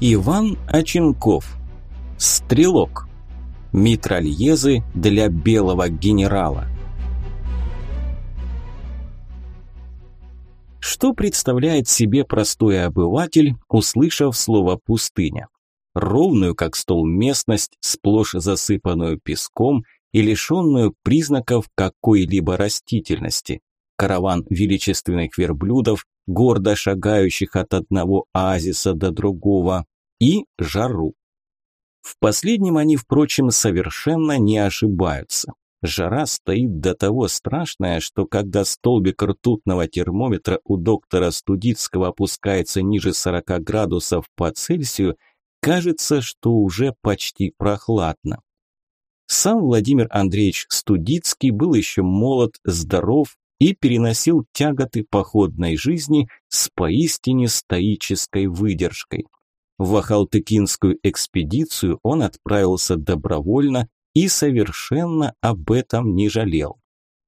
Иван Оченков. Стрелок. Митральезы для белого генерала. Что представляет себе простой обыватель, услышав слово «пустыня»? Ровную, как стол, местность, сплошь засыпанную песком и лишенную признаков какой-либо растительности. Караван величественных верблюдов, гордо шагающих от одного оазиса до другого, и жару. В последнем они, впрочем, совершенно не ошибаются. Жара стоит до того страшная, что когда столбик ртутного термометра у доктора Студицкого опускается ниже 40 градусов по Цельсию, кажется, что уже почти прохладно. Сам Владимир Андреевич Студицкий был еще молод, здоров и переносил тяготы походной жизни с поистине стоической выдержкой. В Ахалтыкинскую экспедицию он отправился добровольно и совершенно об этом не жалел.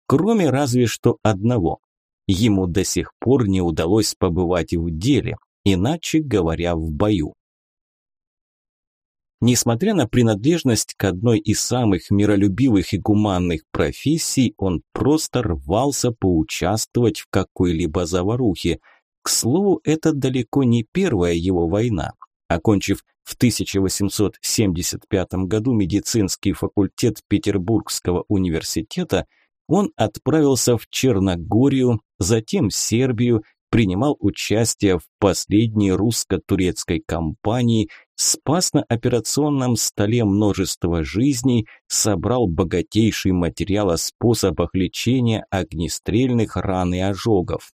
Кроме разве что одного. Ему до сих пор не удалось побывать в деле, иначе говоря, в бою. Несмотря на принадлежность к одной из самых миролюбивых и гуманных профессий, он просто рвался поучаствовать в какой-либо заварухе. К слову, это далеко не первая его война. Окончив в 1875 году медицинский факультет Петербургского университета, он отправился в Черногорию, затем Сербию, принимал участие в последней русско-турецкой кампании, спас на операционном столе множество жизней, собрал богатейший материал о способах лечения огнестрельных ран и ожогов.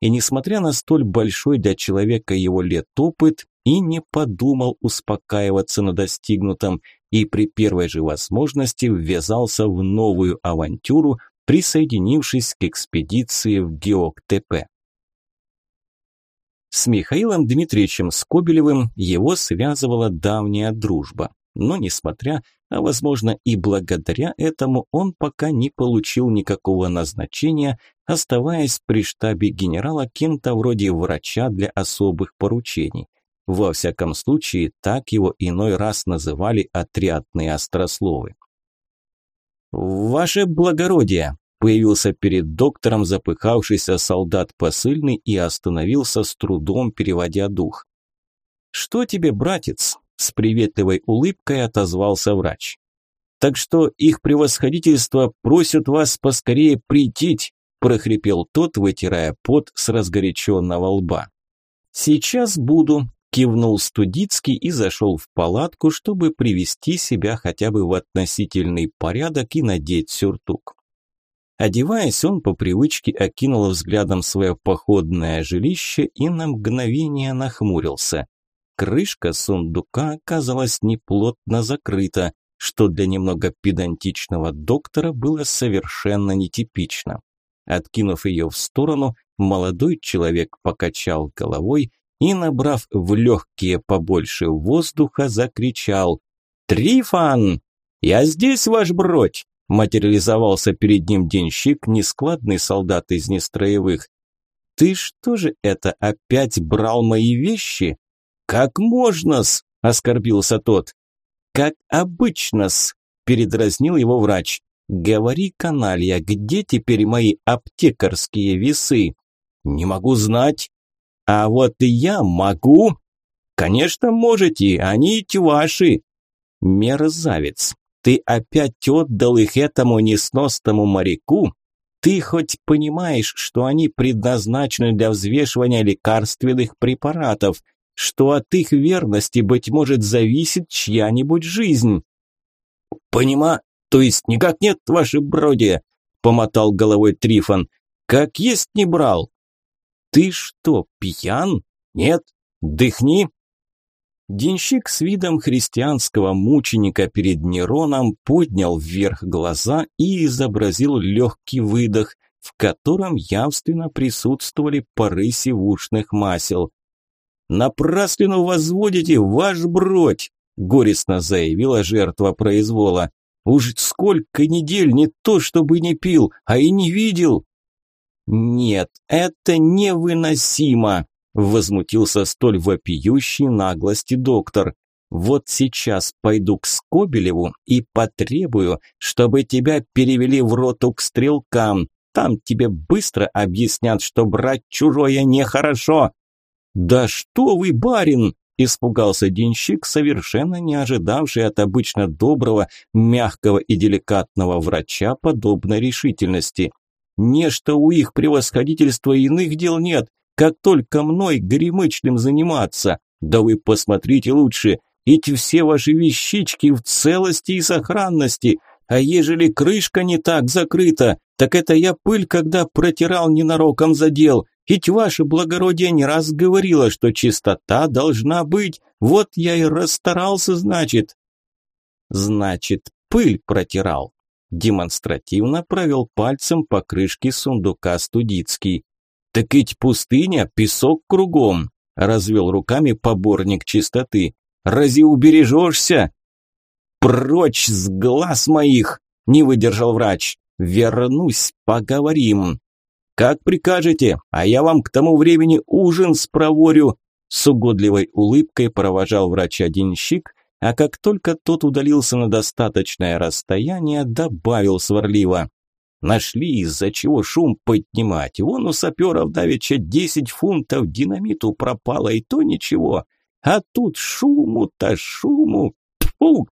И несмотря на столь большой для человека его лет опыт, и не подумал успокаиваться на достигнутом и при первой же возможности ввязался в новую авантюру, присоединившись к экспедиции в Геоктепе. С Михаилом Дмитриевичем Скобелевым его связывала давняя дружба, но несмотря, а возможно и благодаря этому, он пока не получил никакого назначения, оставаясь при штабе генерала кем-то вроде врача для особых поручений. Во всяком случае, так его иной раз называли отрядные острословы. «Ваше благородие!» – появился перед доктором запыхавшийся солдат посыльный и остановился с трудом, переводя дух. «Что тебе, братец?» – с приветливой улыбкой отозвался врач. «Так что их превосходительство просят вас поскорее прийти», – прохрипел тот, вытирая пот с разгоряченного лба. «Сейчас буду», Кивнул Студицкий и зашел в палатку, чтобы привести себя хотя бы в относительный порядок и надеть сюртук. Одеваясь, он по привычке окинул взглядом свое походное жилище и на мгновение нахмурился. Крышка сундука оказалась неплотно закрыта, что для немного педантичного доктора было совершенно нетипично. Откинув ее в сторону, молодой человек покачал головой и, набрав в легкие побольше воздуха, закричал «Трифан! Я здесь, ваш бродь!» Материализовался перед ним денщик, нескладный солдат из нестроевых. «Ты что же это, опять брал мои вещи?» «Как можно-с?» – оскорбился тот. «Как обычно-с», – передразнил его врач. «Говори, каналья, где теперь мои аптекарские весы?» «Не могу знать», а вот я могу. Конечно, можете, они ведь ваши. Мерзавец, ты опять отдал их этому несносному моряку? Ты хоть понимаешь, что они предназначены для взвешивания лекарственных препаратов, что от их верности, быть может, зависит чья-нибудь жизнь? Понима, то есть никак нет, ваше бродие, помотал головой Трифон. Как есть не брал, «Ты что, пьян? Нет? Дыхни!» Денщик с видом христианского мученика перед Нероном поднял вверх глаза и изобразил легкий выдох, в котором явственно присутствовали пары сивушных масел. «Напраслину возводите ваш бродь!» – горестно заявила жертва произвола. «Уж сколько недель не то, чтобы не пил, а и не видел!» «Нет, это невыносимо!» Возмутился столь вопиющей наглости доктор. Вот сейчас пойду к Скобелеву и потребую, чтобы тебя перевели в роту к стрелкам. Там тебе быстро объяснят, что брать чужое нехорошо. Да что вы, барин, испугался денщик, совершенно не ожидавший от обычно доброго, мягкого и деликатного врача подобной решительности. Нечто у их превосходительства иных дел нет, как только мной гремычным заниматься. Да вы посмотрите лучше, эти все ваши вещички в целости и сохранности. А ежели крышка не так закрыта, так это я пыль, когда протирал ненароком задел. Ведь ваше благородие не раз говорило, что чистота должна быть. Вот я и расстарался, значит. Значит, пыль протирал. Демонстративно провел пальцем по крышке сундука Студицкий. Так ведь пустыня, песок кругом. Развел руками поборник чистоты. Рази убережешься?» «Прочь с глаз моих!» – не выдержал врач. «Вернусь, поговорим». «Как прикажете, а я вам к тому времени ужин спроворю!» С угодливой улыбкой провожал врач-одинщик, а как только тот удалился на достаточное расстояние, добавил сварливо. Нашли, из-за чего шум поднимать. Вон у саперов давеча десять фунтов динамиту пропало, и то ничего. А тут шуму-то шуму. Тьфу!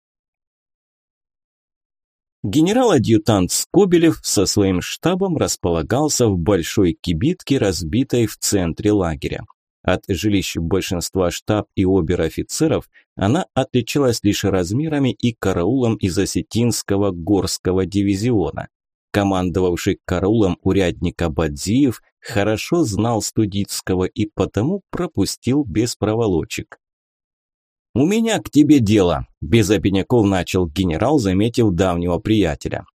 Генерал-адъютант Скобелев со своим штабом располагался в большой кибитке, разбитой в центре лагеря. От жилищ большинства штаб и обер-офицеров она отличалась лишь размерами и караулом из осетинского горского дивизиона. Командовавший караулом урядник Абадзиев хорошо знал Студицкого и потому пропустил без проволочек. «У меня к тебе дело», – без обиняков начал генерал, заметив давнего приятеля.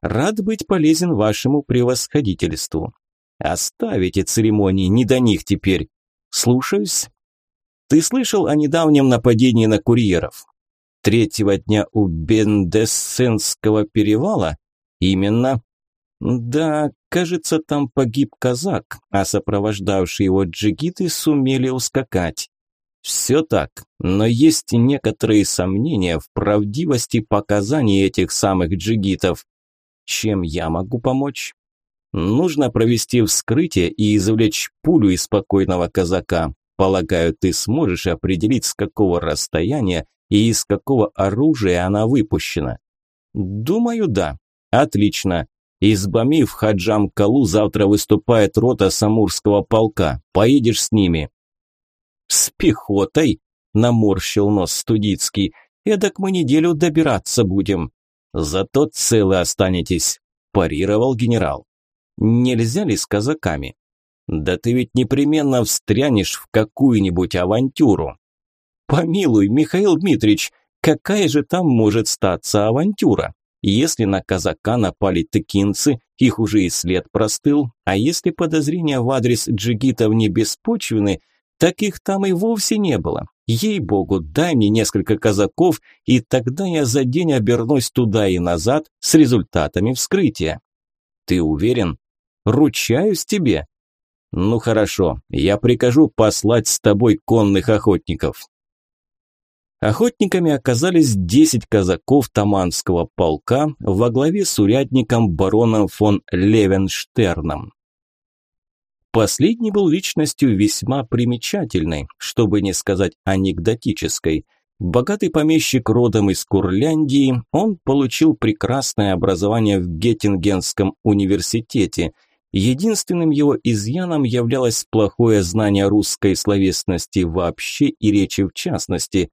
«Рад быть полезен вашему превосходительству. Оставите церемонии, не до них теперь. Слушаюсь. Ты слышал о недавнем нападении на курьеров? Третьего дня у Бендессенского перевала? Именно. Да, кажется, там погиб казак, а сопровождавшие его джигиты сумели ускакать. Все так, но есть некоторые сомнения в правдивости показаний этих самых джигитов. Чем я могу помочь? Нужно провести вскрытие и извлечь пулю из спокойного казака. Полагаю, ты сможешь определить, с какого расстояния и из какого оружия она выпущена. Думаю, да. Отлично. Из Бами в Хаджам-Калу завтра выступает рота Самурского полка. Поедешь с ними. «С пехотой?» – наморщил нос Студицкий. «Эдак мы неделю добираться будем». «Зато целы останетесь», – парировал генерал. «Нельзя ли с казаками?» «Да ты ведь непременно встрянешь в какую-нибудь авантюру». «Помилуй, Михаил Дмитриевич, какая же там может статься авантюра? Если на казака напали тыкинцы, их уже и след простыл, а если подозрения в адрес джигитов не беспочвены – Таких там и вовсе не было. Ей-богу, дай мне несколько казаков, и тогда я за день обернусь туда и назад с результатами вскрытия. Ты уверен? Ручаюсь тебе. Ну хорошо, я прикажу послать с тобой конных охотников. Охотниками оказались десять казаков Таманского полка во главе с урядником бароном фон Левенштерном. Последний был личностью весьма примечательной, чтобы не сказать анекдотической. Богатый помещик родом из Курляндии, он получил прекрасное образование в Геттингенском университете. Единственным его изъяном являлось плохое знание русской словесности вообще и речи в частности.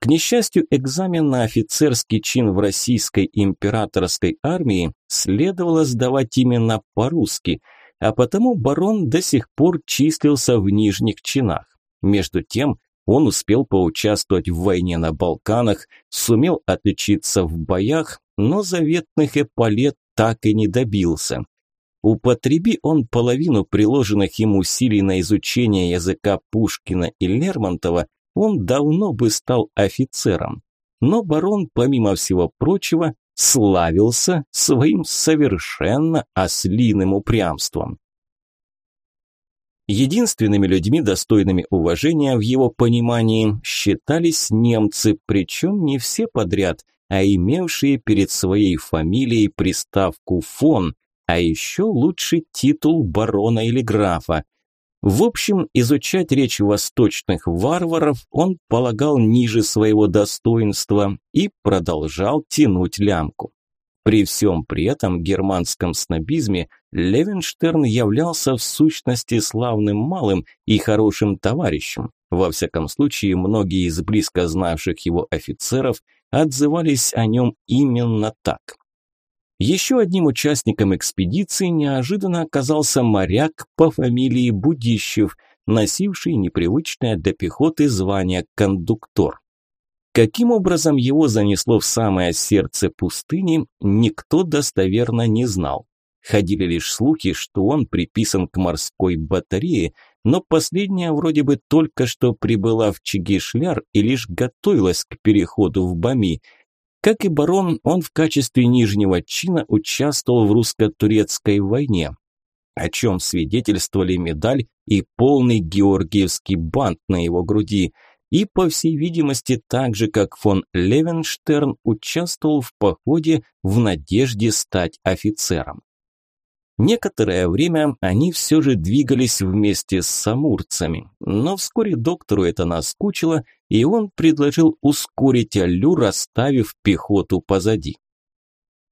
К несчастью, экзамен на офицерский чин в российской императорской армии следовало сдавать именно по-русски – а потому барон до сих пор числился в нижних чинах. Между тем, он успел поучаствовать в войне на Балканах, сумел отличиться в боях, но заветных эполет так и не добился. Употреби он половину приложенных им усилий на изучение языка Пушкина и Лермонтова, он давно бы стал офицером. Но барон, помимо всего прочего, славился своим совершенно ослиным упрямством. Единственными людьми, достойными уважения в его понимании, считались немцы, причем не все подряд, а имевшие перед своей фамилией приставку «фон», а еще лучше титул барона или графа. В общем, изучать речь восточных варваров он полагал ниже своего достоинства и продолжал тянуть лямку. При всем при этом германском снобизме Левенштерн являлся в сущности славным малым и хорошим товарищем. Во всяком случае, многие из близко знавших его офицеров отзывались о нем именно так. Еще одним участником экспедиции неожиданно оказался моряк по фамилии Будищев, носивший непривычное для пехоты звание кондуктор. Каким образом его занесло в самое сердце пустыни, никто достоверно не знал. Ходили лишь слухи, что он приписан к морской батарее, но последняя вроде бы только что прибыла в Чигишляр и лишь готовилась к переходу в Бами. Как и барон, он в качестве нижнего чина участвовал в русско-турецкой войне, о чем свидетельствовали медаль и полный георгиевский бант на его груди – и, по всей видимости, так же, как фон Левенштерн, участвовал в походе в надежде стать офицером. Некоторое время они все же двигались вместе с самурцами, но вскоре доктору это наскучило, и он предложил ускорить аллюр, оставив пехоту позади.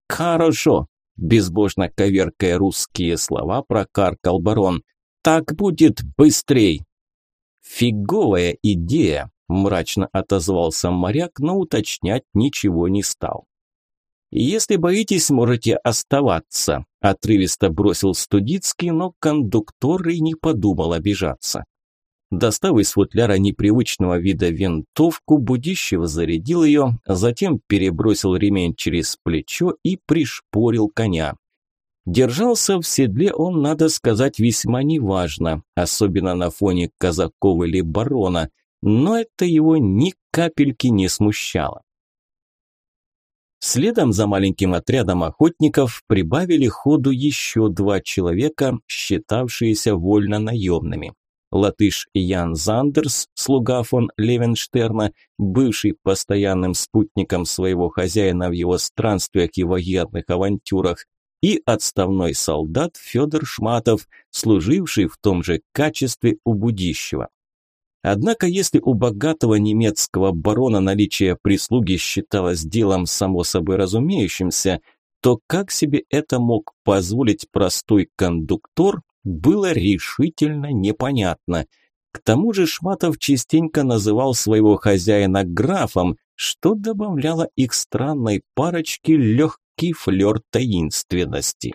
«Хорошо», – безбожно коверкая русские слова, прокаркал барон, – «так будет быстрей». «Фиговая идея», – мрачно отозвался моряк, но уточнять ничего не стал. «Если боитесь, можете оставаться», – отрывисто бросил Студицкий, но кондуктор и не подумал обижаться. Достав из футляра непривычного вида винтовку, Будищев зарядил ее, затем перебросил ремень через плечо и пришпорил коня. Держался в седле он, надо сказать, весьма неважно, особенно на фоне казаков или барона, но это его ни капельки не смущало. Следом за маленьким отрядом охотников прибавили ходу еще два человека, считавшиеся вольно наемными. Латыш Ян Зандерс, слуга фон Левенштерна, бывший постоянным спутником своего хозяина в его странствиях и военных авантюрах, и отставной солдат Федор Шматов, служивший в том же качестве у Будищева. Однако, если у богатого немецкого барона наличие прислуги считалось делом само собой разумеющимся, то как себе это мог позволить простой кондуктор, было решительно непонятно. К тому же Шматов частенько называл своего хозяина графом, что добавляло их странной парочке легкий флер таинственности.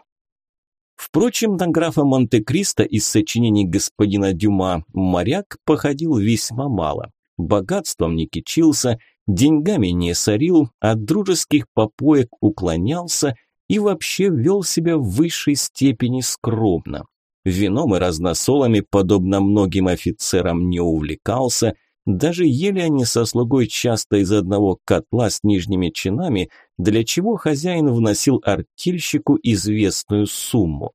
Впрочем, на графа Монте-Кристо из сочинений господина Дюма моряк походил весьма мало. Богатством не кичился, деньгами не сорил, от дружеских попоек уклонялся и вообще вел себя в высшей степени скромно. Вином и разносолами, подобно многим офицерам, не увлекался – даже ели они со слугой часто из одного котла с нижними чинами, для чего хозяин вносил артельщику известную сумму.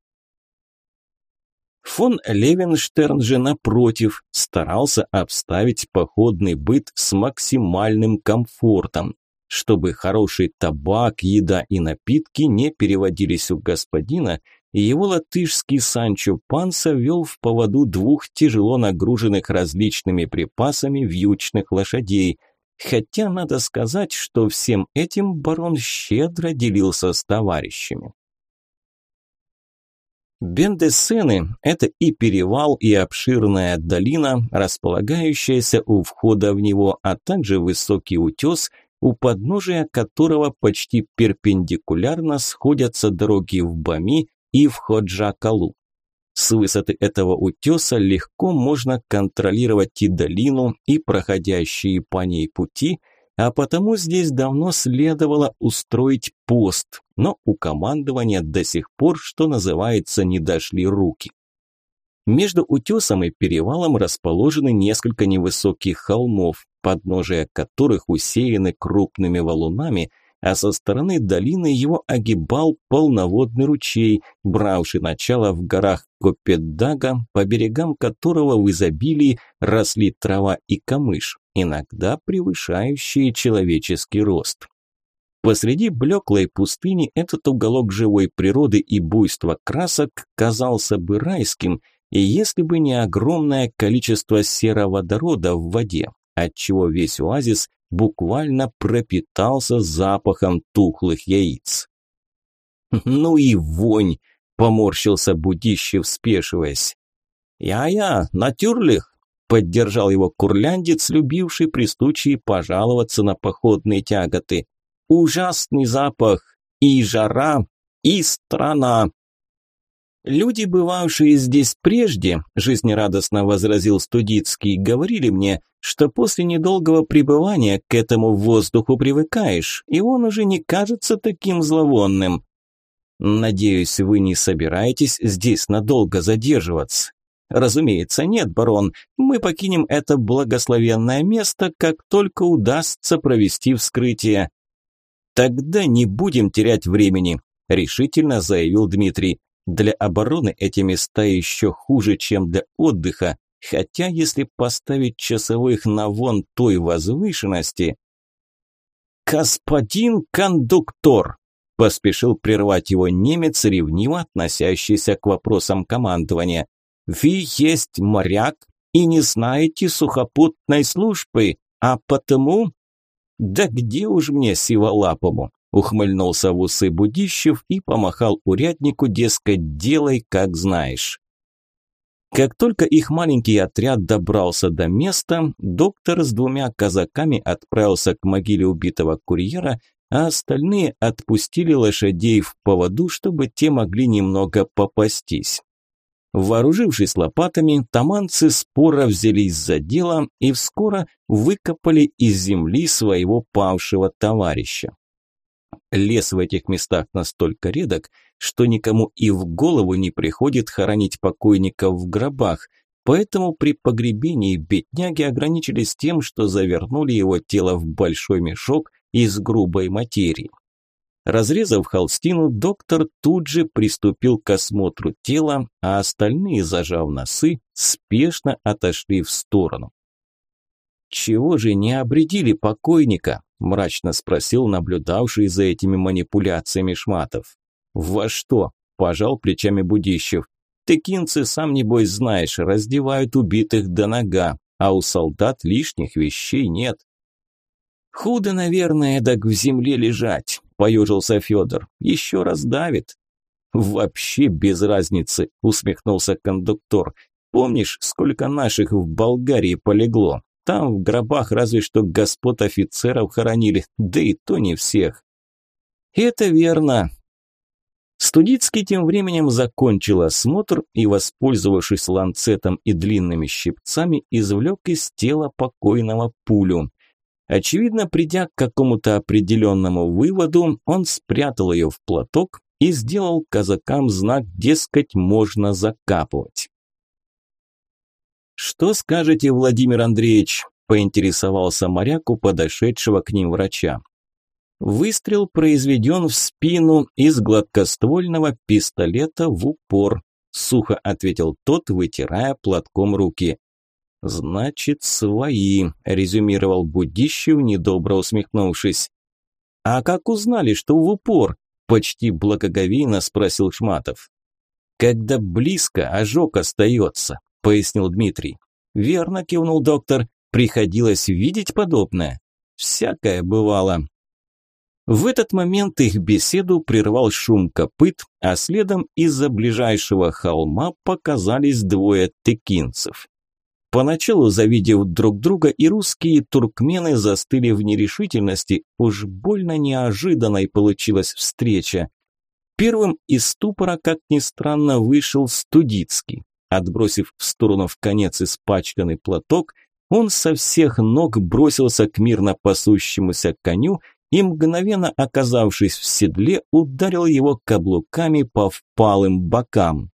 Фон Левенштерн же, напротив, старался обставить походный быт с максимальным комфортом, чтобы хороший табак, еда и напитки не переводились у господина его латышский Санчо Панса вел в поводу двух тяжело нагруженных различными припасами вьючных лошадей, хотя надо сказать, что всем этим барон щедро делился с товарищами. Бендесены – это и перевал, и обширная долина, располагающаяся у входа в него, а также высокий утес, у подножия которого почти перпендикулярно сходятся дороги в Бами и в Ходжа-Калу. С высоты этого утеса легко можно контролировать и долину, и проходящие по ней пути, а потому здесь давно следовало устроить пост, но у командования до сих пор, что называется, не дошли руки. Между утесом и перевалом расположены несколько невысоких холмов, подножия которых усеяны крупными валунами – а со стороны долины его огибал полноводный ручей, бравший начало в горах Копедага, по берегам которого в изобилии росли трава и камыш, иногда превышающие человеческий рост. Посреди блеклой пустыни этот уголок живой природы и буйства красок казался бы райским, и если бы не огромное количество сероводорода в воде, отчего весь оазис буквально пропитался запахом тухлых яиц. «Ну и вонь!» – поморщился Будищев, спешиваясь. «Я-я, натюрлих!» – поддержал его курляндец, любивший при случае пожаловаться на походные тяготы. «Ужасный запах! И жара, и страна!» «Люди, бывавшие здесь прежде», – жизнерадостно возразил Студицкий, – «говорили мне, что после недолгого пребывания к этому воздуху привыкаешь, и он уже не кажется таким зловонным». «Надеюсь, вы не собираетесь здесь надолго задерживаться?» «Разумеется, нет, барон. Мы покинем это благословенное место, как только удастся провести вскрытие». «Тогда не будем терять времени», – решительно заявил Дмитрий. Для обороны эти места еще хуже, чем для отдыха, хотя если поставить часовых на вон той возвышенности... «Господин кондуктор!» – поспешил прервать его немец, ревниво относящийся к вопросам командования. «Вы есть моряк и не знаете сухопутной службы, а потому...» «Да где уж мне сиволапому? Ухмыльнулся в усы Будищев и помахал уряднику, дескать, делай, как знаешь. Как только их маленький отряд добрался до места, доктор с двумя казаками отправился к могиле убитого курьера, а остальные отпустили лошадей в поводу, чтобы те могли немного попастись. Вооружившись лопатами, таманцы споро взялись за дело и вскоро выкопали из земли своего павшего товарища. Лес в этих местах настолько редок, что никому и в голову не приходит хоронить покойников в гробах, поэтому при погребении бедняги ограничились тем, что завернули его тело в большой мешок из грубой материи. Разрезав холстину, доктор тут же приступил к осмотру тела, а остальные, зажав носы, спешно отошли в сторону. «Чего же не обредили покойника?» Мрачно спросил наблюдавший за этими манипуляциями Шматов. «Во что?» – пожал плечами Будищев. «Тыкинцы, сам небось знаешь, раздевают убитых до нога, а у солдат лишних вещей нет». «Худо, наверное, так в земле лежать», – поежился Федор. «Еще раз давит». «Вообще без разницы», – усмехнулся кондуктор. «Помнишь, сколько наших в Болгарии полегло? Там в гробах разве что господ офицеров хоронили, да и то не всех. Это верно. Студицкий тем временем закончил осмотр и, воспользовавшись ланцетом и длинными щипцами, извлек из тела покойного пулю. Очевидно, придя к какому-то определенному выводу, он спрятал ее в платок и сделал казакам знак, дескать, можно закапывать. «Что скажете, Владимир Андреевич?» – поинтересовался моряк у подошедшего к ним врача. Выстрел произведен в спину из гладкоствольного пистолета в упор, сухо ответил тот, вытирая платком руки. «Значит, свои», – резюмировал Будищев, недобро усмехнувшись. «А как узнали, что в упор?» – почти благоговейно спросил Шматов. «Когда близко ожог остается», пояснил Дмитрий. Верно кивнул доктор. Приходилось видеть подобное. Всякое бывало. В этот момент их беседу прервал шум копыт, а следом из-за ближайшего холма показались двое текинцев. Поначалу, завидев друг друга, и русские, и туркмены застыли в нерешительности. Уж больно неожиданной получилась встреча. Первым из ступора, как ни странно, вышел Студицкий. Отбросив в сторону в конец испачканный платок, он со всех ног бросился к мирно пасущемуся коню и, мгновенно оказавшись в седле, ударил его каблуками по впалым бокам.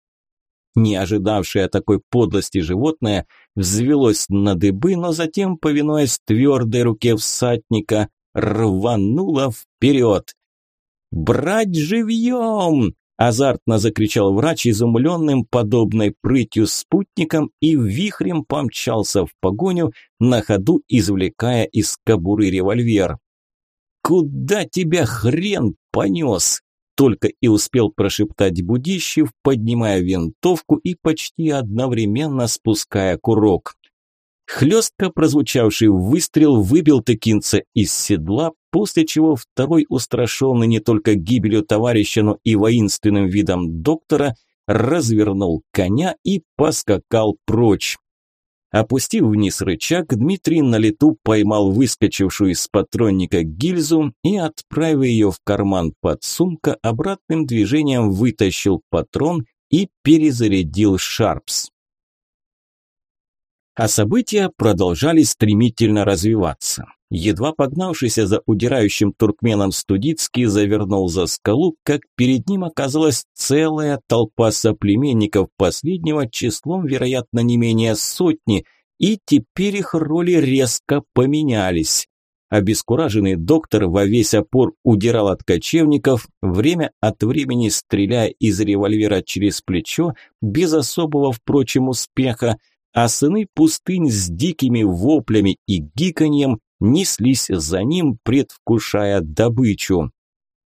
Не ожидавшее такой подлости животное взвелось на дыбы, но затем, повинуясь твердой руке всадника, рванула вперед. «Брать живьем!» – азартно закричал врач, изумленным подобной прытью спутником и вихрем помчался в погоню, на ходу извлекая из кобуры револьвер. «Куда тебя хрен понес?» Только и успел прошептать Будищев, поднимая винтовку и почти одновременно спуская курок. Хлестко прозвучавший выстрел выбил тыкинца из седла, после чего второй, устрашенный не только гибелью товарища, но и воинственным видом доктора, развернул коня и поскакал прочь. Опустив вниз рычаг, Дмитрий на лету поймал выскочившую из патронника гильзу и, отправив ее в карман под сумка, обратным движением вытащил патрон и перезарядил Шарпс. А события продолжали стремительно развиваться. Едва погнавшийся за удирающим туркменом Студицкий завернул за скалу, как перед ним оказалась целая толпа соплеменников последнего числом, вероятно, не менее сотни, и теперь их роли резко поменялись. Обескураженный доктор во весь опор удирал от кочевников, время от времени стреляя из револьвера через плечо, без особого, впрочем, успеха, а сыны пустынь с дикими воплями и гиканьем неслись за ним, предвкушая добычу.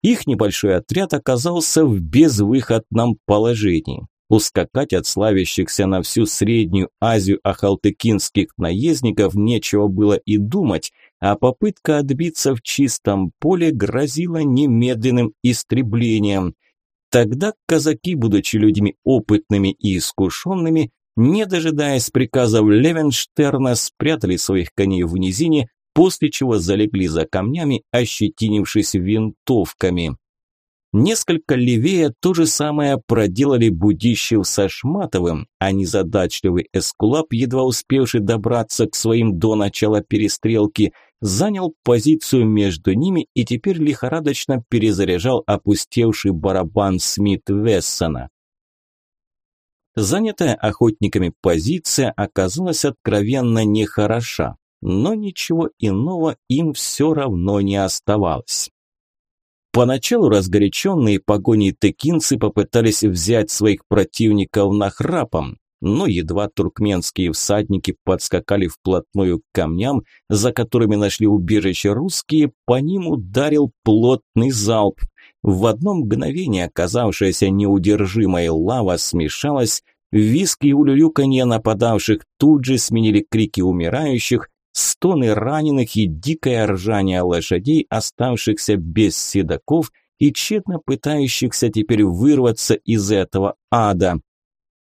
Их небольшой отряд оказался в безвыходном положении. Ускакать от славящихся на всю Среднюю Азию ахалтыкинских наездников нечего было и думать, а попытка отбиться в чистом поле грозила немедленным истреблением. Тогда казаки, будучи людьми опытными и искушенными, не дожидаясь приказов Левенштерна, спрятали своих коней в низине, после чего залегли за камнями, ощетинившись винтовками. Несколько левее то же самое проделали Будищев со Шматовым, а незадачливый Эскулап, едва успевший добраться к своим до начала перестрелки, занял позицию между ними и теперь лихорадочно перезаряжал опустевший барабан Смит Вессона. Занятая охотниками позиция оказалась откровенно нехороша, но ничего иного им все равно не оставалось. Поначалу разгоряченные погоней текинцы попытались взять своих противников нахрапом, но едва туркменские всадники подскакали вплотную к камням, за которыми нашли убежище русские, по ним ударил плотный залп – в одно мгновение оказавшаяся неудержимой лава смешалась, виски и улюлюканье нападавших тут же сменили крики умирающих, стоны раненых и дикое ржание лошадей, оставшихся без седаков и тщетно пытающихся теперь вырваться из этого ада.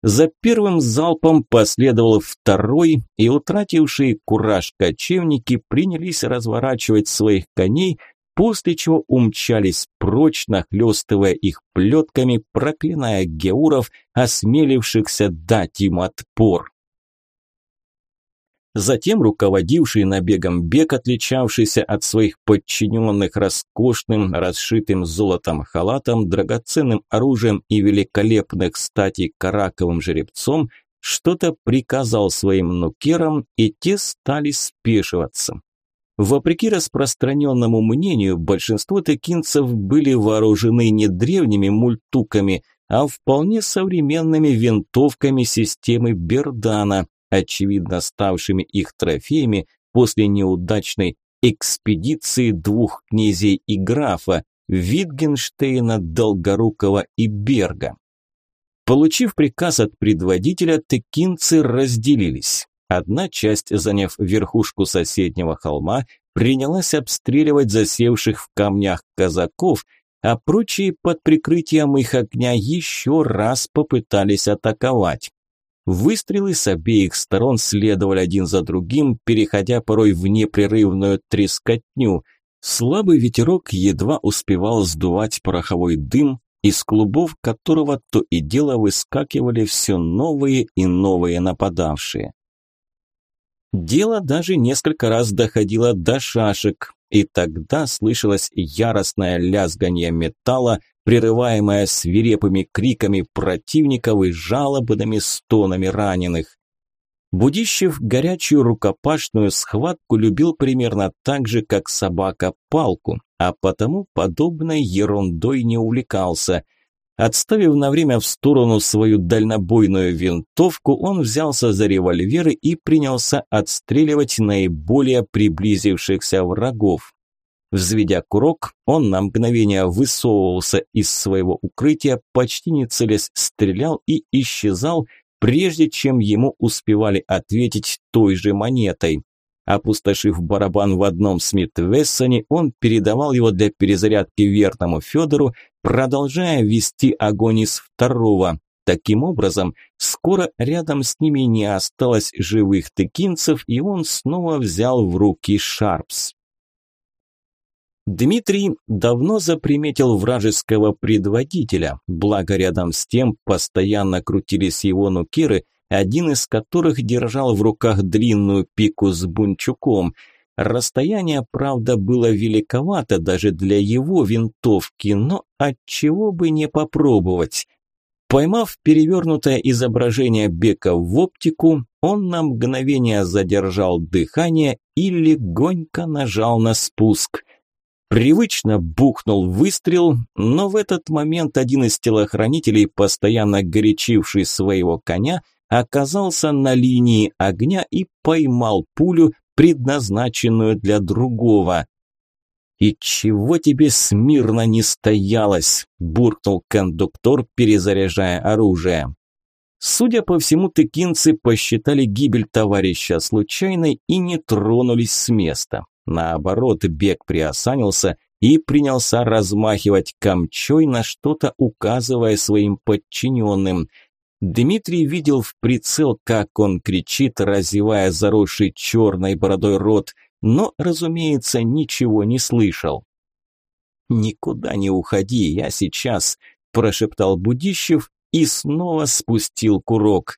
За первым залпом последовал второй, и утратившие кураж кочевники принялись разворачивать своих коней, после чего умчались прочь, нахлёстывая их плетками, проклиная геуров, осмелившихся дать им отпор. Затем руководивший набегом бег, отличавшийся от своих подчиненных роскошным, расшитым золотом халатом, драгоценным оружием и великолепных статей караковым жеребцом, что-то приказал своим нукерам, и те стали спешиваться. Вопреки распространенному мнению, большинство текинцев были вооружены не древними мультуками, а вполне современными винтовками системы Бердана, очевидно ставшими их трофеями после неудачной экспедиции двух князей и графа Витгенштейна, Долгорукова и Берга. Получив приказ от предводителя, текинцы разделились. Одна часть, заняв верхушку соседнего холма, принялась обстреливать засевших в камнях казаков, а прочие под прикрытием их огня еще раз попытались атаковать. Выстрелы с обеих сторон следовали один за другим, переходя порой в непрерывную трескотню. Слабый ветерок едва успевал сдувать пороховой дым, из клубов которого то и дело выскакивали все новые и новые нападавшие. Дело даже несколько раз доходило до шашек, и тогда слышалось яростное лязганье металла, прерываемое свирепыми криками противников и жалобными стонами раненых. Будищев горячую рукопашную схватку любил примерно так же, как собака палку, а потому подобной ерундой не увлекался. Отставив на время в сторону свою дальнобойную винтовку, он взялся за револьверы и принялся отстреливать наиболее приблизившихся врагов. Взведя курок, он на мгновение высовывался из своего укрытия, почти не целясь стрелял и исчезал, прежде чем ему успевали ответить той же монетой. Опустошив барабан в одном Смит-Вессоне, он передавал его для перезарядки верному Федору, продолжая вести огонь из второго. Таким образом, скоро рядом с ними не осталось живых тыкинцев, и он снова взял в руки Шарпс. Дмитрий давно заприметил вражеского предводителя, благо рядом с тем постоянно крутились его нукеры, один из которых держал в руках длинную пику с бунчуком. Расстояние, правда, было великовато даже для его винтовки, но отчего бы не попробовать. Поймав перевернутое изображение Бека в оптику, он на мгновение задержал дыхание и легонько нажал на спуск – Привычно бухнул выстрел, но в этот момент один из телохранителей, постоянно горячивший своего коня, оказался на линии огня и поймал пулю, предназначенную для другого. «И чего тебе смирно не стоялось?» – буркнул кондуктор, перезаряжая оружие. Судя по всему, тыкинцы посчитали гибель товарища случайной и не тронулись с места. Наоборот, бег приосанился и принялся размахивать камчой, на что-то указывая своим подчиненным. Дмитрий видел в прицел, как он кричит, разевая заросший черной бородой рот, но, разумеется, ничего не слышал. «Никуда не уходи, я сейчас», – прошептал Будищев и снова спустил курок.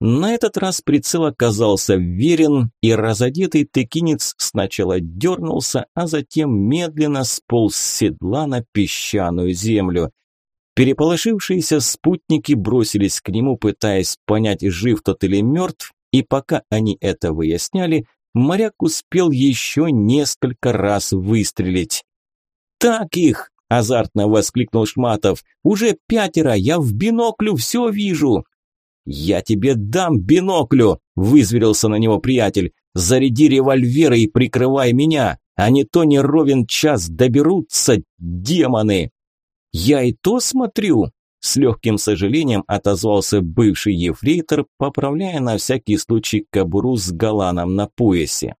На этот раз прицел оказался верен, и разодетый тыкинец сначала дернулся, а затем медленно сполз с седла на песчаную землю. Переполошившиеся спутники бросились к нему, пытаясь понять, жив тот или мертв, и пока они это выясняли, моряк успел еще несколько раз выстрелить. «Так их!» – азартно воскликнул Шматов. «Уже пятеро, я в биноклю все вижу!» «Я тебе дам биноклю!» – вызверился на него приятель. «Заряди револьверы и прикрывай меня, а не то не ровен час доберутся, демоны!» «Я и то смотрю!» – с легким сожалением отозвался бывший ефрейтор, поправляя на всякий случай кобуру с галаном на поясе.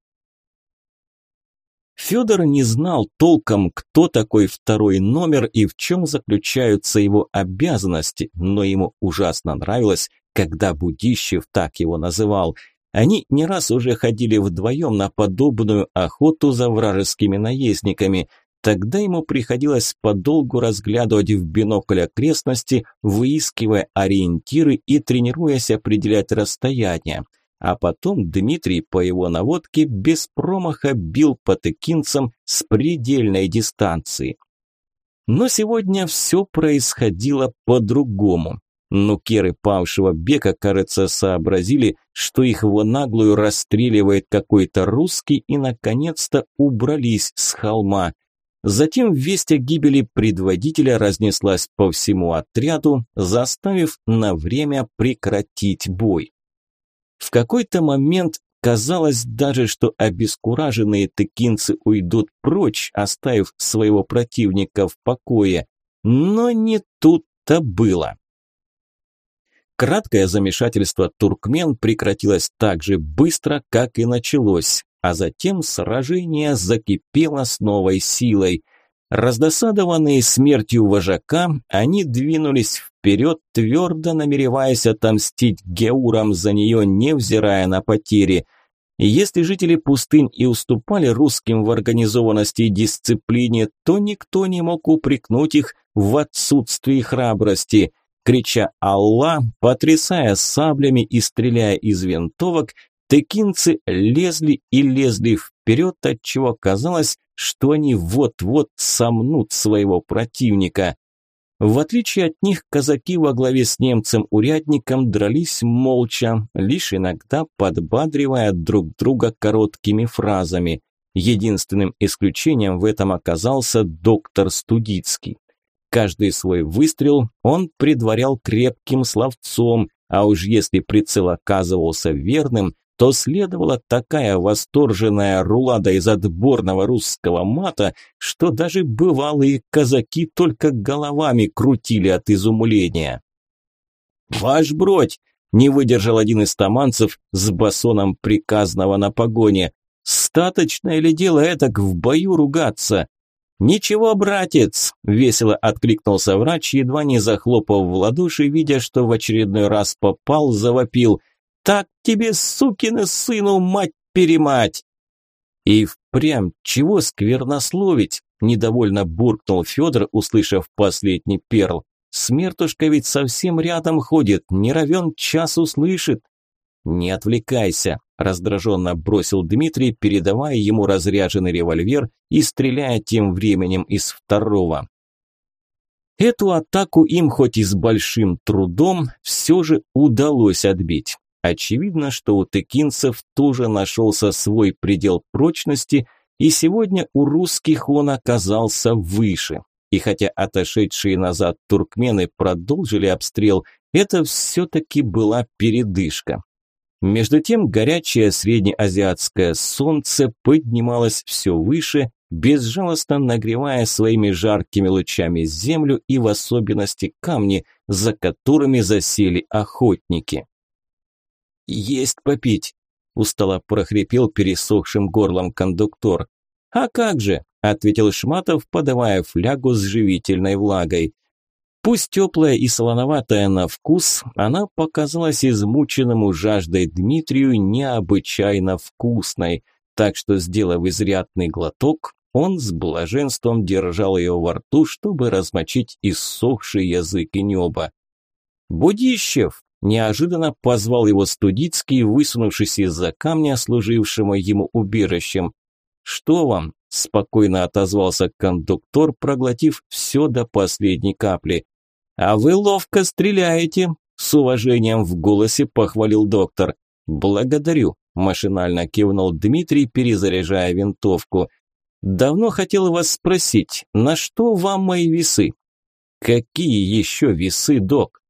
Федор не знал толком, кто такой второй номер и в чем заключаются его обязанности, но ему ужасно нравилось, когда Будищев так его называл. Они не раз уже ходили вдвоем на подобную охоту за вражескими наездниками. Тогда ему приходилось подолгу разглядывать в бинокль окрестности, выискивая ориентиры и тренируясь определять расстояние. А потом Дмитрий по его наводке без промаха бил по тыкинцам с предельной дистанции. Но сегодня все происходило по-другому. Нукеры павшего бека, кажется, сообразили, что их в наглую расстреливает какой-то русский и, наконец-то, убрались с холма. Затем весть о гибели предводителя разнеслась по всему отряду, заставив на время прекратить бой. В какой-то момент казалось даже, что обескураженные тыкинцы уйдут прочь, оставив своего противника в покое. Но не тут-то было. Краткое замешательство туркмен прекратилось так же быстро, как и началось, а затем сражение закипело с новой силой. Раздосадованные смертью вожака, они двинулись вперед, твердо намереваясь отомстить геурам за нее, невзирая на потери. Если жители пустынь и уступали русским в организованности и дисциплине, то никто не мог упрекнуть их в отсутствии храбрости – Крича «Аллах!», потрясая саблями и стреляя из винтовок, текинцы лезли и лезли вперед, отчего казалось, что они вот-вот сомнут своего противника. В отличие от них, казаки во главе с немцем-урядником дрались молча, лишь иногда подбадривая друг друга короткими фразами. Единственным исключением в этом оказался доктор Студицкий. Каждый свой выстрел он предварял крепким словцом, а уж если прицел оказывался верным, то следовала такая восторженная рулада из отборного русского мата, что даже бывалые казаки только головами крутили от изумления. «Ваш бродь!» – не выдержал один из таманцев с басоном приказного на погоне. «Статочное ли дело этак в бою ругаться?» «Ничего, братец!» – весело откликнулся врач, едва не захлопав в ладоши, видя, что в очередной раз попал, завопил – так тебе, сукины сыну, мать-перемать!» И впрямь, чего сквернословить, недовольно буркнул Федор, услышав последний перл. Смертушка ведь совсем рядом ходит, не равен час услышит. Не отвлекайся, раздраженно бросил Дмитрий, передавая ему разряженный револьвер и стреляя тем временем из второго. Эту атаку им хоть и с большим трудом все же удалось отбить. Очевидно, что у текинцев тоже нашелся свой предел прочности, и сегодня у русских он оказался выше. И хотя отошедшие назад туркмены продолжили обстрел, это все-таки была передышка. Между тем горячее среднеазиатское солнце поднималось все выше, безжалостно нагревая своими жаркими лучами землю и в особенности камни, за которыми засели охотники. «Есть попить!» – устало прохрипел пересохшим горлом кондуктор. «А как же!» – ответил Шматов, подавая флягу с живительной влагой. Пусть теплая и солоноватая на вкус, она показалась измученному жаждой Дмитрию необычайно вкусной, так что, сделав изрядный глоток, он с блаженством держал ее во рту, чтобы размочить иссохший язык и небо. «Будищев!» Неожиданно позвал его Студицкий, высунувшись из-за камня, служившего ему убежищем. «Что вам?» – спокойно отозвался кондуктор, проглотив все до последней капли. «А вы ловко стреляете!» – с уважением в голосе похвалил доктор. «Благодарю», – машинально кивнул Дмитрий, перезаряжая винтовку. «Давно хотел вас спросить, на что вам мои весы?» «Какие еще весы, док?»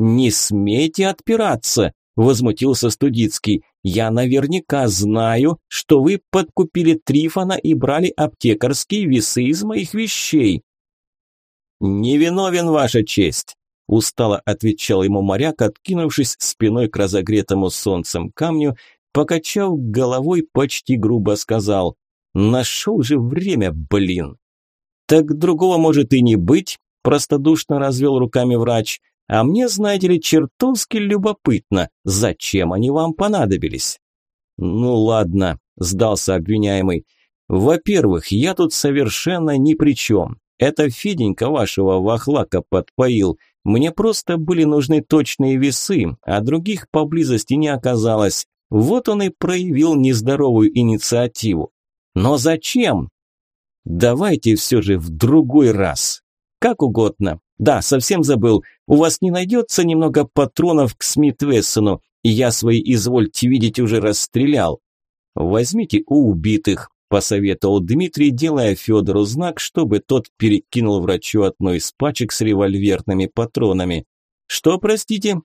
«Не смейте отпираться!» – возмутился Студицкий. «Я наверняка знаю, что вы подкупили Трифона и брали аптекарские весы из моих вещей». «Невиновен, ваша честь!» – устало отвечал ему моряк, откинувшись спиной к разогретому солнцем камню, покачав головой, почти грубо сказал «Нашел же время, блин!» «Так другого может и не быть», – простодушно развел руками врач. А мне, знаете ли, чертовски любопытно, зачем они вам понадобились? Ну ладно, сдался обвиняемый. Во-первых, я тут совершенно ни при чем. Это Феденька вашего вахлака подпоил. Мне просто были нужны точные весы, а других поблизости не оказалось. Вот он и проявил нездоровую инициативу. Но зачем? Давайте все же в другой раз. Как угодно. Да, совсем забыл. У вас не найдется немного патронов к Смит-Вессону? Я свои, извольте видеть, уже расстрелял. Возьмите у убитых, посоветовал Дмитрий, делая Федору знак, чтобы тот перекинул врачу одну из пачек с револьверными патронами. Что, простите?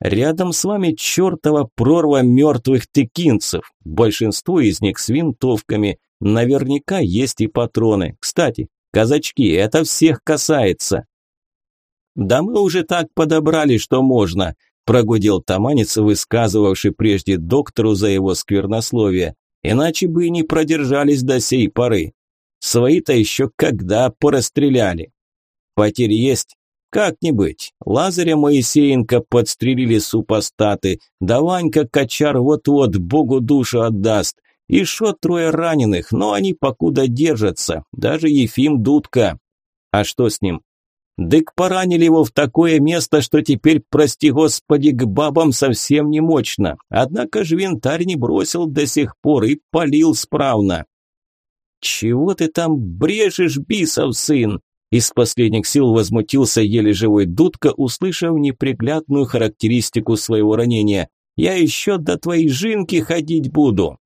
Рядом с вами чертова прорва мертвых текинцев. Большинство из них с винтовками. Наверняка есть и патроны. Кстати, казачки, это всех касается. «Да мы уже так подобрали, что можно», – прогудел таманец, высказывавший прежде доктору за его сквернословие. «Иначе бы и не продержались до сей поры. Свои-то еще когда порастреляли. Потери есть? Как не быть. Лазаря Моисеенко подстрелили супостаты, да Ванька Качар вот-вот Богу душу отдаст. И шо трое раненых, но они покуда держатся, даже Ефим Дудка. А что с ним? Дык поранили его в такое место, что теперь, прости господи, к бабам совсем не мощно. Однако ж винтарь не бросил до сих пор и полил справно. «Чего ты там брешешь, бисов сын?» Из последних сил возмутился еле живой Дудка, услышав неприглядную характеристику своего ранения. «Я еще до твоей жинки ходить буду!»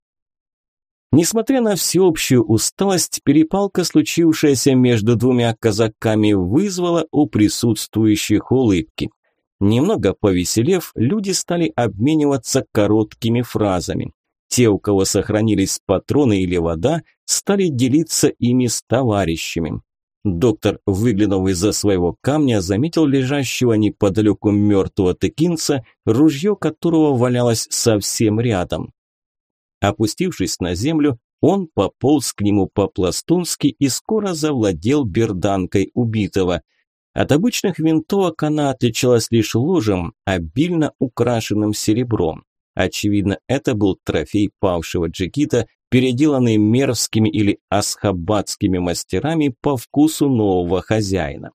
Несмотря на всеобщую усталость, перепалка, случившаяся между двумя казаками, вызвала у присутствующих улыбки. Немного повеселев, люди стали обмениваться короткими фразами. Те, у кого сохранились патроны или вода, стали делиться ими с товарищами. Доктор, выглянув из-за своего камня, заметил лежащего неподалеку мертвого текинца, ружье которого валялось совсем рядом. Опустившись на землю, он пополз к нему по-пластунски и скоро завладел берданкой убитого. От обычных винтовок она отличалась лишь ложем, обильно украшенным серебром. Очевидно, это был трофей павшего джигита, переделанный мервскими или асхабадскими мастерами по вкусу нового хозяина.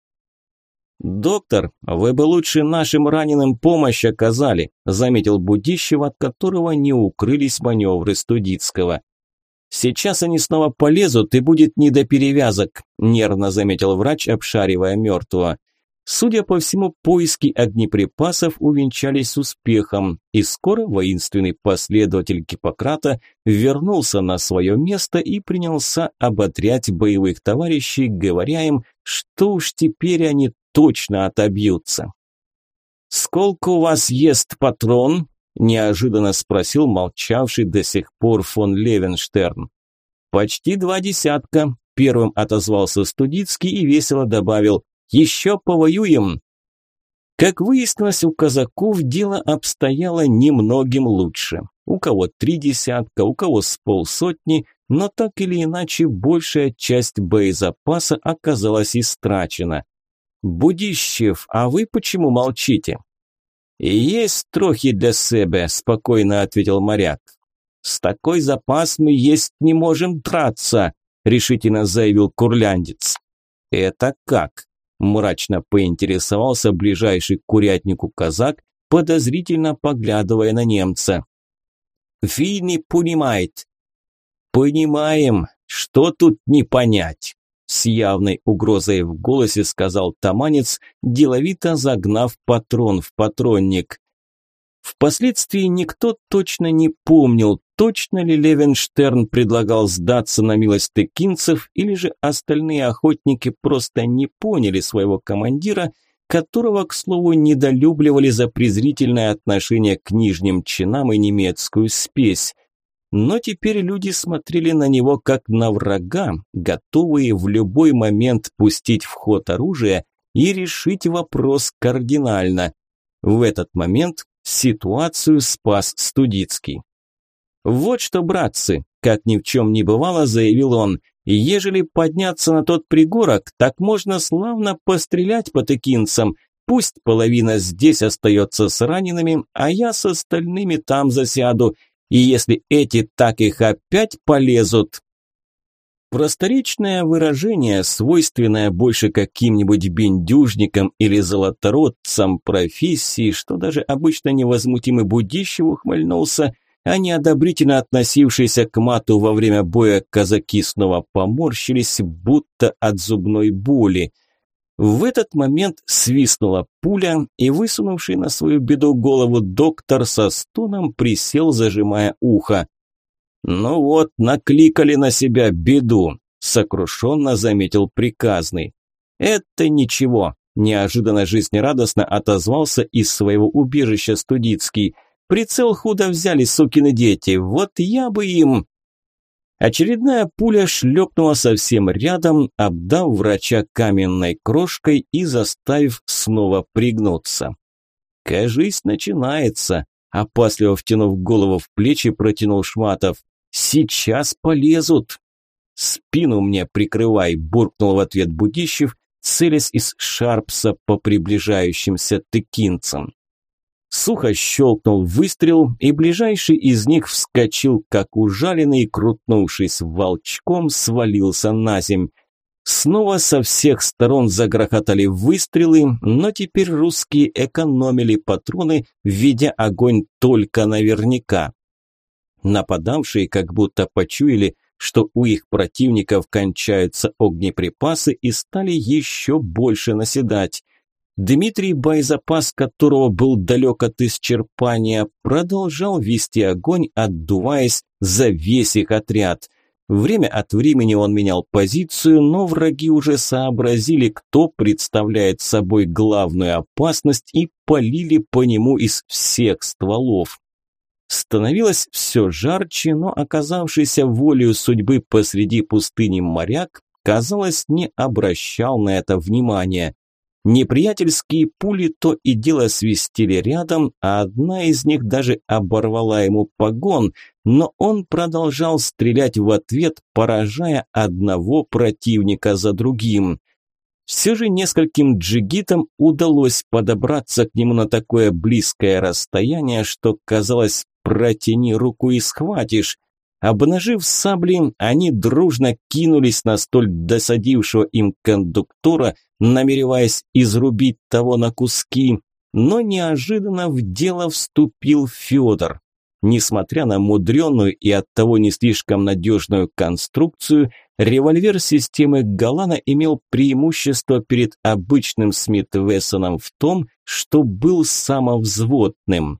«Доктор, вы бы лучше нашим раненым помощь оказали», заметил Будищев, от которого не укрылись маневры Студицкого. «Сейчас они снова полезут, и будет не до перевязок», нервно заметил врач, обшаривая мертвого. Судя по всему, поиски огнеприпасов увенчались успехом, и скоро воинственный последователь Гиппократа вернулся на свое место и принялся ободрять боевых товарищей, говоря им, что уж теперь они точно отобьются. «Сколько у вас есть патрон?» – неожиданно спросил молчавший до сих пор фон Левенштерн. «Почти два десятка», – первым отозвался Студицкий и весело добавил «Еще повоюем!» Как выяснилось, у казаков дело обстояло немногим лучше. У кого три десятка, у кого с полсотни, но так или иначе большая часть боезапаса оказалась истрачена. «Будищев, а вы почему молчите?» «Есть трохи для себя», – спокойно ответил моряк. «С такой запас мы есть не можем драться», – решительно заявил курляндец. «Это как?» – мрачно поинтересовался ближайший к курятнику казак, подозрительно поглядывая на немца. «Вы не понимаете». «Понимаем, что тут не понять?» С явной угрозой в голосе сказал Таманец, деловито загнав патрон в патронник. Впоследствии никто точно не помнил, точно ли Левенштерн предлагал сдаться на милость текинцев, или же остальные охотники просто не поняли своего командира, которого, к слову, недолюбливали за презрительное отношение к нижним чинам и немецкую спесь но теперь люди смотрели на него как на врага, готовые в любой момент пустить в ход оружие и решить вопрос кардинально. В этот момент ситуацию спас Студицкий. «Вот что, братцы», как ни в чем не бывало, заявил он, «ежели подняться на тот пригорок, так можно славно пострелять по тыкинцам, пусть половина здесь остается с ранеными, а я с остальными там засяду, и если эти так их опять полезут... Просторечное выражение, свойственное больше каким-нибудь бендюжникам или золотородцам профессии, что даже обычно невозмутимый Будищев ухмыльнулся, а неодобрительно относившиеся к мату во время боя казаки снова поморщились, будто от зубной боли – в этот момент свистнула пуля, и высунувший на свою беду голову доктор со стоном присел, зажимая ухо. «Ну вот, накликали на себя беду», – сокрушенно заметил приказный. «Это ничего», – неожиданно жизнерадостно отозвался из своего убежища Студицкий. «Прицел худо взяли, сукины дети, вот я бы им...» Очередная пуля шлепнула совсем рядом, обдав врача каменной крошкой и заставив снова пригнуться. «Кажись, начинается», – опасливо втянув голову в плечи, протянул Шматов. «Сейчас полезут!» «Спину мне прикрывай», – буркнул в ответ Будищев, целясь из Шарпса по приближающимся тыкинцам. Сухо щелкнул выстрел, и ближайший из них вскочил, как ужаленный, крутнувшись волчком, свалился на земь. Снова со всех сторон загрохотали выстрелы, но теперь русские экономили патроны, введя огонь только наверняка. Нападавшие как будто почуяли, что у их противников кончаются огнеприпасы и стали еще больше наседать. Дмитрий, боезапас которого был далек от исчерпания, продолжал вести огонь, отдуваясь за весь их отряд. Время от времени он менял позицию, но враги уже сообразили, кто представляет собой главную опасность и полили по нему из всех стволов. Становилось все жарче, но оказавшийся волею судьбы посреди пустыни моряк, казалось, не обращал на это внимания. Неприятельские пули то и дело свистели рядом, а одна из них даже оборвала ему погон, но он продолжал стрелять в ответ, поражая одного противника за другим. Все же нескольким джигитам удалось подобраться к нему на такое близкое расстояние, что казалось, протяни руку и схватишь. Обнажив сабли, они дружно кинулись на столь досадившего им кондуктора, намереваясь изрубить того на куски. Но неожиданно в дело вступил Федор. Несмотря на мудреную и оттого не слишком надежную конструкцию, револьвер системы Галана имел преимущество перед обычным Смит-Вессоном в том, что был самовзводным.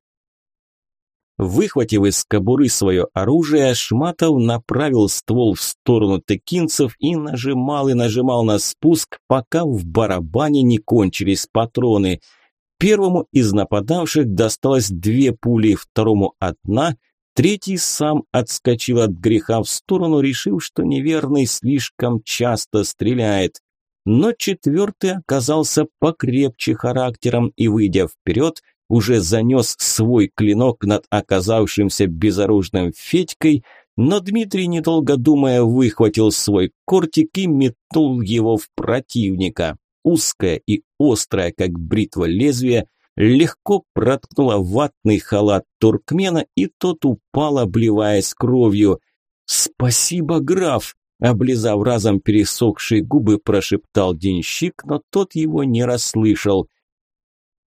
Выхватив из кобуры свое оружие, Шматов направил ствол в сторону текинцев и нажимал и нажимал на спуск, пока в барабане не кончились патроны. Первому из нападавших досталось две пули, второму одна, третий сам отскочил от греха в сторону, решив, что неверный слишком часто стреляет. Но четвертый оказался покрепче характером и, выйдя вперед, уже занес свой клинок над оказавшимся безоружным Федькой, но Дмитрий, недолго думая, выхватил свой кортик и метнул его в противника. Узкое и острое, как бритва лезвия, легко проткнуло ватный халат туркмена, и тот упал, обливаясь кровью. «Спасибо, граф!» Облизав разом пересохшие губы, прошептал денщик, но тот его не расслышал.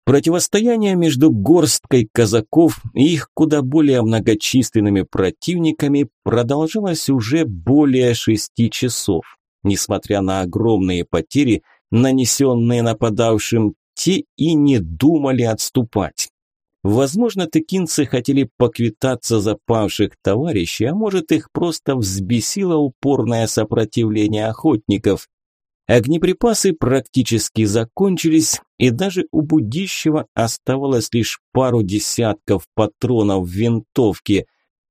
Противостояние между горсткой казаков и их куда более многочисленными противниками продолжалось уже более шести часов. Несмотря на огромные потери, нанесенные нападавшим, те и не думали отступать. Возможно, тыкинцы хотели поквитаться за павших товарищей, а может их просто взбесило упорное сопротивление охотников. Огнеприпасы практически закончились, и даже у будущего оставалось лишь пару десятков патронов в винтовке.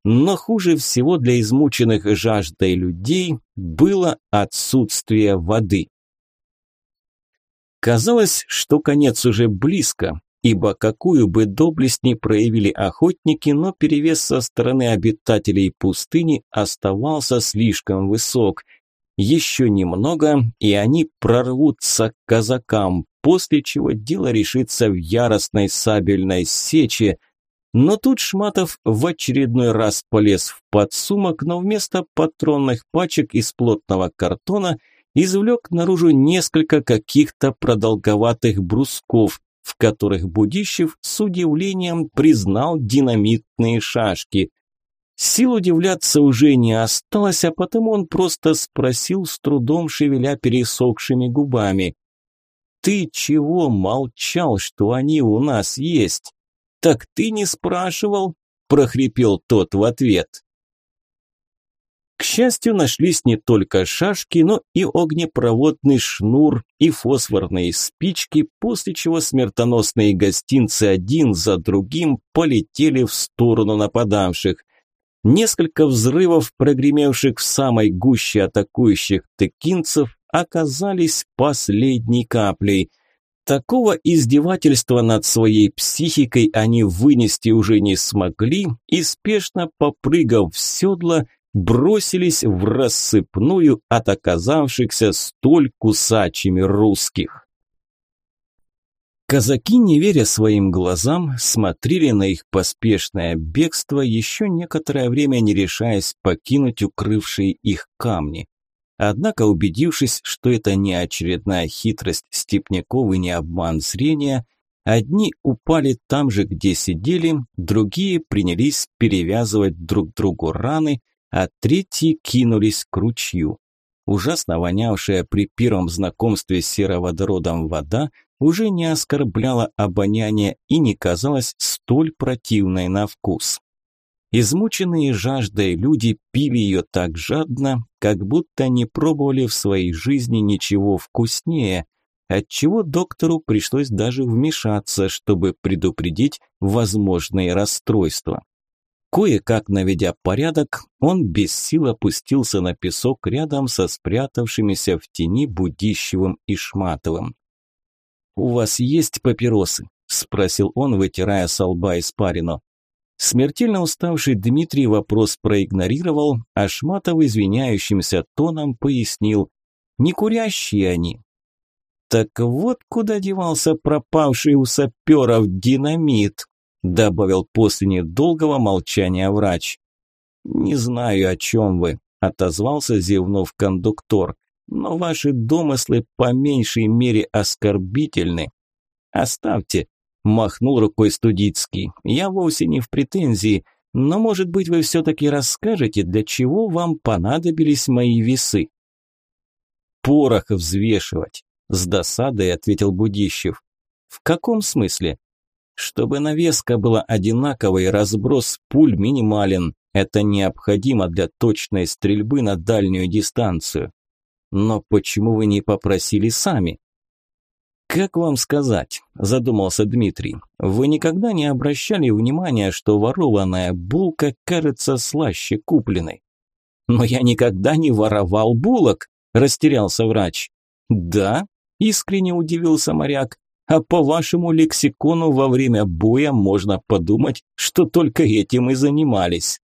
Но хуже всего для измученных жаждой людей было отсутствие воды. Казалось, что конец уже близко, ибо какую бы доблесть ни проявили охотники, но перевес со стороны обитателей пустыни оставался слишком высок – еще немного, и они прорвутся к казакам, после чего дело решится в яростной сабельной сече. Но тут Шматов в очередной раз полез в подсумок, но вместо патронных пачек из плотного картона извлек наружу несколько каких-то продолговатых брусков, в которых Будищев с удивлением признал динамитные шашки. Сил удивляться уже не осталось, а потому он просто спросил, с трудом шевеля пересохшими губами. «Ты чего молчал, что они у нас есть?» «Так ты не спрашивал?» – прохрипел тот в ответ. К счастью, нашлись не только шашки, но и огнепроводный шнур, и фосфорные спички, после чего смертоносные гостинцы один за другим полетели в сторону нападавших. Несколько взрывов, прогремевших в самой гуще атакующих текинцев, оказались последней каплей. Такого издевательства над своей психикой они вынести уже не смогли и, спешно попрыгав в седло, бросились в рассыпную от оказавшихся столь кусачими русских. Казаки, не веря своим глазам, смотрели на их поспешное бегство, еще некоторое время не решаясь покинуть укрывшие их камни. Однако, убедившись, что это не очередная хитрость степняков и не обман зрения, одни упали там же, где сидели, другие принялись перевязывать друг другу раны, а третьи кинулись к ручью. Ужасно вонявшая при первом знакомстве сероводородом вода уже не оскорбляла обоняние и не казалась столь противной на вкус. Измученные жаждой люди пили ее так жадно, как будто не пробовали в своей жизни ничего вкуснее, отчего доктору пришлось даже вмешаться, чтобы предупредить возможные расстройства. Кое-как наведя порядок, он без сил опустился на песок рядом со спрятавшимися в тени Будищевым и Шматовым. «У вас есть папиросы?» – спросил он, вытирая со лба испарину. Смертельно уставший Дмитрий вопрос проигнорировал, а Шматов извиняющимся тоном пояснил – не курящие они. Так вот куда девался пропавший у саперов динамит, добавил после недолгого молчания врач. Не знаю, о чем вы, отозвался, зевнув кондуктор, но ваши домыслы по меньшей мере оскорбительны. Оставьте, Махнул рукой Студицкий. Я вовсе не в претензии, но, может быть, вы все-таки расскажете, для чего вам понадобились мои весы? Порох взвешивать, с досадой ответил Будищев. В каком смысле? Чтобы навеска была одинаковой, разброс пуль минимален. Это необходимо для точной стрельбы на дальнюю дистанцию. Но почему вы не попросили сами? «Как вам сказать?» – задумался Дмитрий. «Вы никогда не обращали внимания, что ворованная булка кажется слаще купленной?» «Но я никогда не воровал булок», – растерялся врач. «Да?» – искренне удивился моряк. «А по вашему лексикону во время боя можно подумать, что только этим и занимались».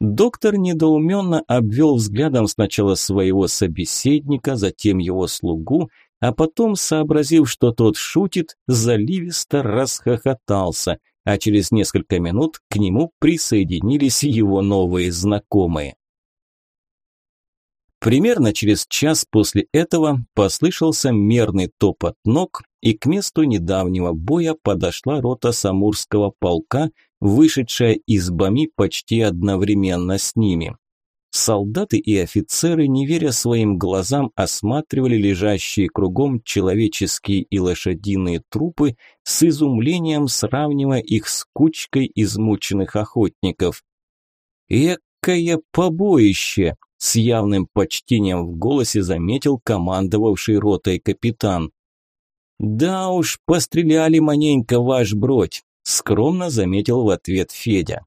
Доктор недоуменно обвел взглядом сначала своего собеседника, затем его слугу а потом, сообразив, что тот шутит, заливисто расхохотался, а через несколько минут к нему присоединились его новые знакомые. Примерно через час после этого послышался мерный топот ног, и к месту недавнего боя подошла рота Самурского полка, вышедшая из Бами почти одновременно с ними. Солдаты и офицеры, не веря своим глазам, осматривали лежащие кругом человеческие и лошадиные трупы, с изумлением сравнивая их с кучкой измученных охотников. «Экое побоище!» – с явным почтением в голосе заметил командовавший ротой капитан. «Да уж, постреляли маненько ваш бродь», – скромно заметил в ответ Федя.